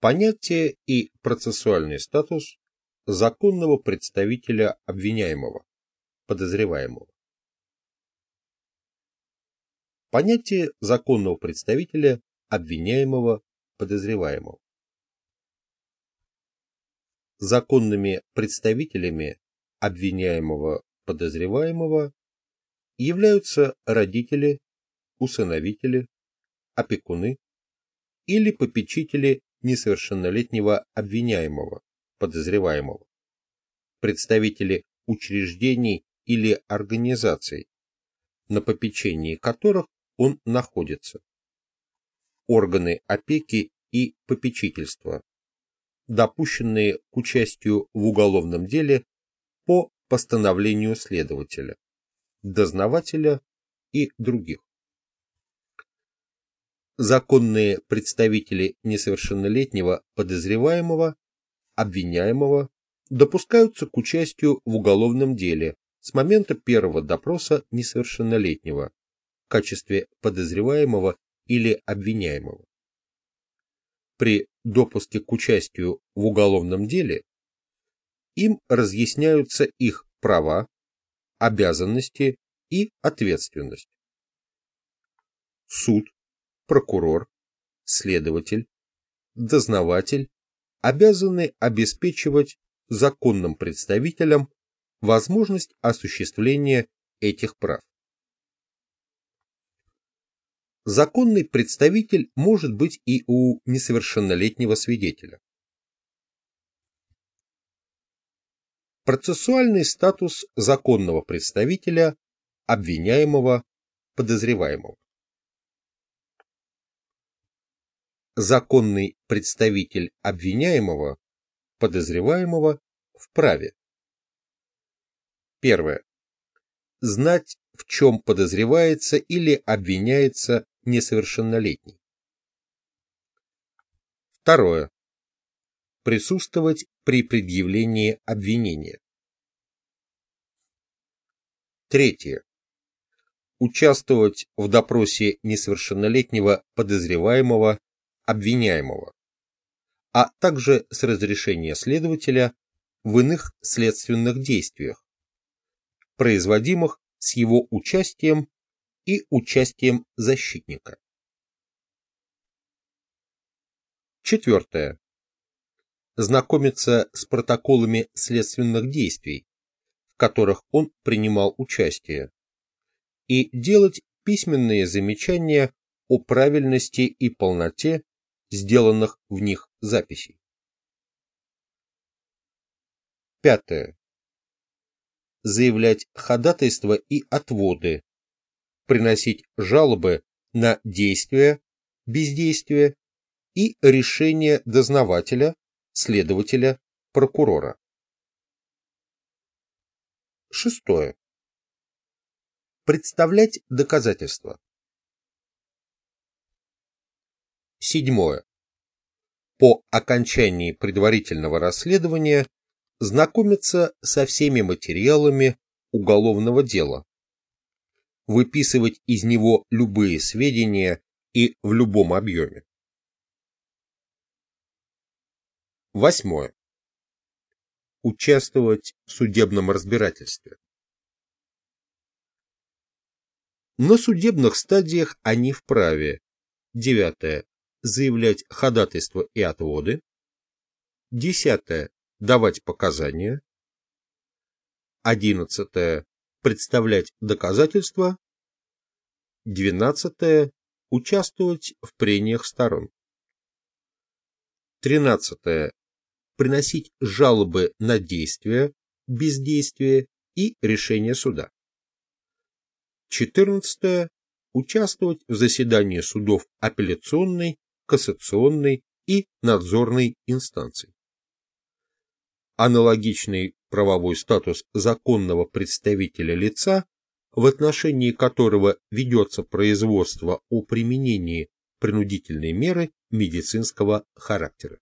Понятие и процессуальный статус законного представителя обвиняемого, подозреваемого. Понятие законного представителя обвиняемого, подозреваемого. Законными представителями обвиняемого, подозреваемого являются родители, усыновители, опекуны или попечители несовершеннолетнего обвиняемого, подозреваемого, представители учреждений или организаций, на попечении которых он находится, органы опеки и попечительства, допущенные к участию в уголовном деле по постановлению следователя, дознавателя и других законные представители несовершеннолетнего подозреваемого, обвиняемого допускаются к участию в уголовном деле с момента первого допроса несовершеннолетнего в качестве подозреваемого или обвиняемого. При допуске к участию в уголовном деле им разъясняются их права, обязанности и ответственность. Суд прокурор, следователь, дознаватель обязаны обеспечивать законным представителям возможность осуществления этих прав. Законный представитель может быть и у несовершеннолетнего свидетеля. Процессуальный статус законного представителя, обвиняемого, подозреваемого. Законный представитель обвиняемого, подозреваемого вправе. Первое. Знать, в чем подозревается или обвиняется несовершеннолетний. Второе. Присутствовать при предъявлении обвинения. Третье. Участвовать в допросе несовершеннолетнего подозреваемого обвиняемого, а также с разрешения следователя в иных следственных действиях, производимых с его участием и участием защитника. Четвертое. Знакомиться с протоколами следственных действий, в которых он принимал участие, и делать письменные замечания о правильности и полноте сделанных в них записей. Пятое. Заявлять ходатайства и отводы, приносить жалобы на действия, бездействие и решение дознавателя, следователя, прокурора. Шестое. Представлять доказательства. Седьмое. По окончании предварительного расследования знакомиться со всеми материалами уголовного дела, выписывать из него любые сведения и в любом объеме. Восьмое. Участвовать в судебном разбирательстве. На судебных стадиях они вправе. Девятое заявлять ходатайство и отводы. Десятое. Давать показания. Одиннадцатое. Представлять доказательства. Двенадцатое. Участвовать в прениях сторон. Тринадцатое. Приносить жалобы на действия, бездействие и решение суда. Четырнадцатое. Участвовать в заседании судов апелляционной кассационной и надзорной инстанций. Аналогичный правовой статус законного представителя лица, в отношении которого ведется производство о применении принудительной меры медицинского характера.